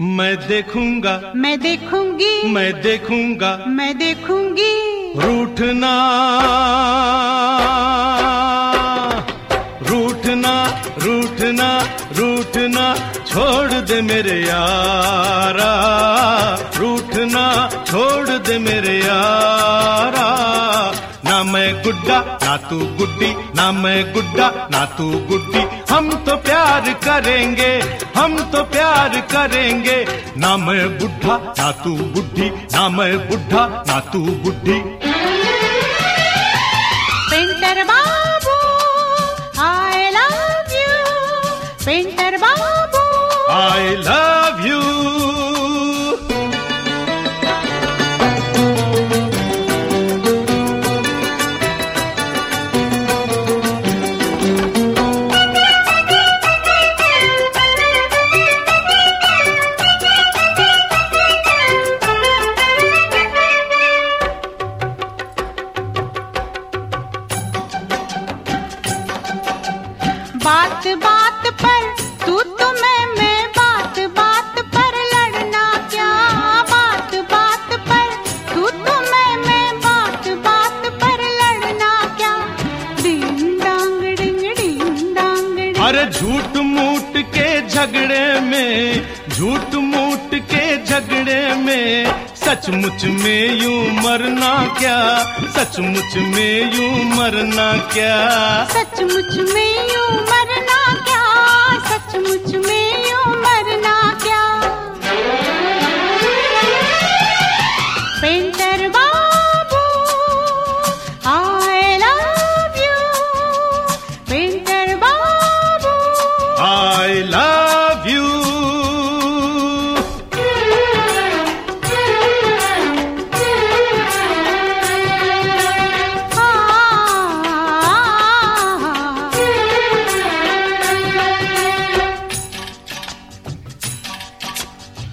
मैं देखूँगा। मैं देखूँगी। मैं देखूँगा। मैं देखूँगी। रूठना रूठना रूठना रूठना छोड़ दे मेरे यारा। रूठना छोड़ दे मेरे यारा। गुड्डा ना तू गुड्डी ना मैं गुड्डा ना तू गुड्डी। हम तो प्यार करेंगे हम तो प्यार करेंगे। ना मैं बुढ़ा ना तू बुढ़ी ना मैं बुढ़ा ना तू बुढ़ी। Painter Babu I love you painter Babu I love अरे झूठ मूठ के झगड़े में झूठ मूठ के झगड़े में सचमुच में यूँ मरना क्या? सचमुच में यूँ मरना क्या? सचमुच में यूँ मरना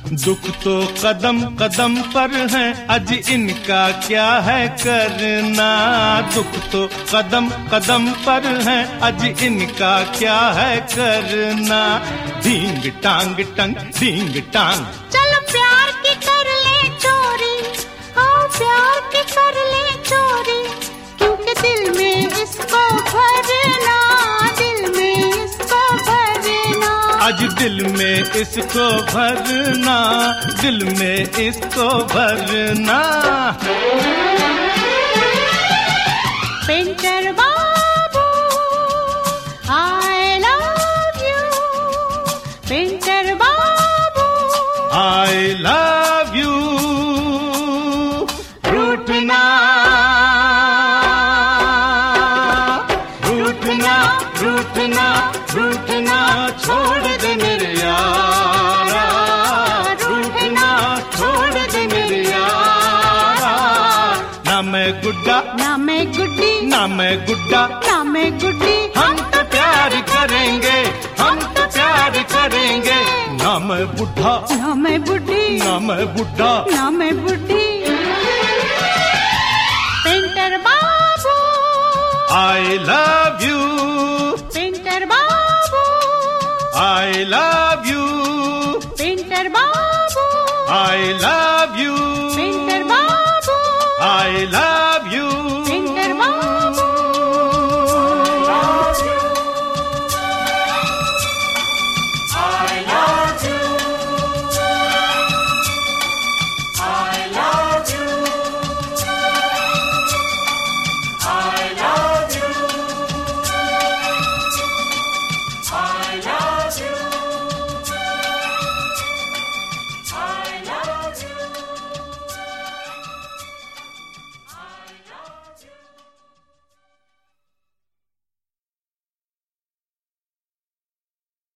दुख तो कदम कदम पर है अज इनका क्या है करना? दुख तो कदम कदम पर है अज इनका क्या है करना? ढींग टांग टंग ढींग टांग। चलो प्यार की कर ले चोरी हाँ प्यार की कर ले चोरी, क्योंकि दिल में इसको भरना आज दिल में इसको भरना दिल में इसको भरना। पेंटर बाबू ना मैं गुड्डा। ना मैं गुड्डी। हम तो प्यार करेंगे हम तो प्यार करेंगे। ना मैं बुढ़ा ना मैं बुड्ढी। ना मैं बुढ़ा ना मैं बुड्ढी। Painter Babu I love you painter Babu I love you painter Babu I love you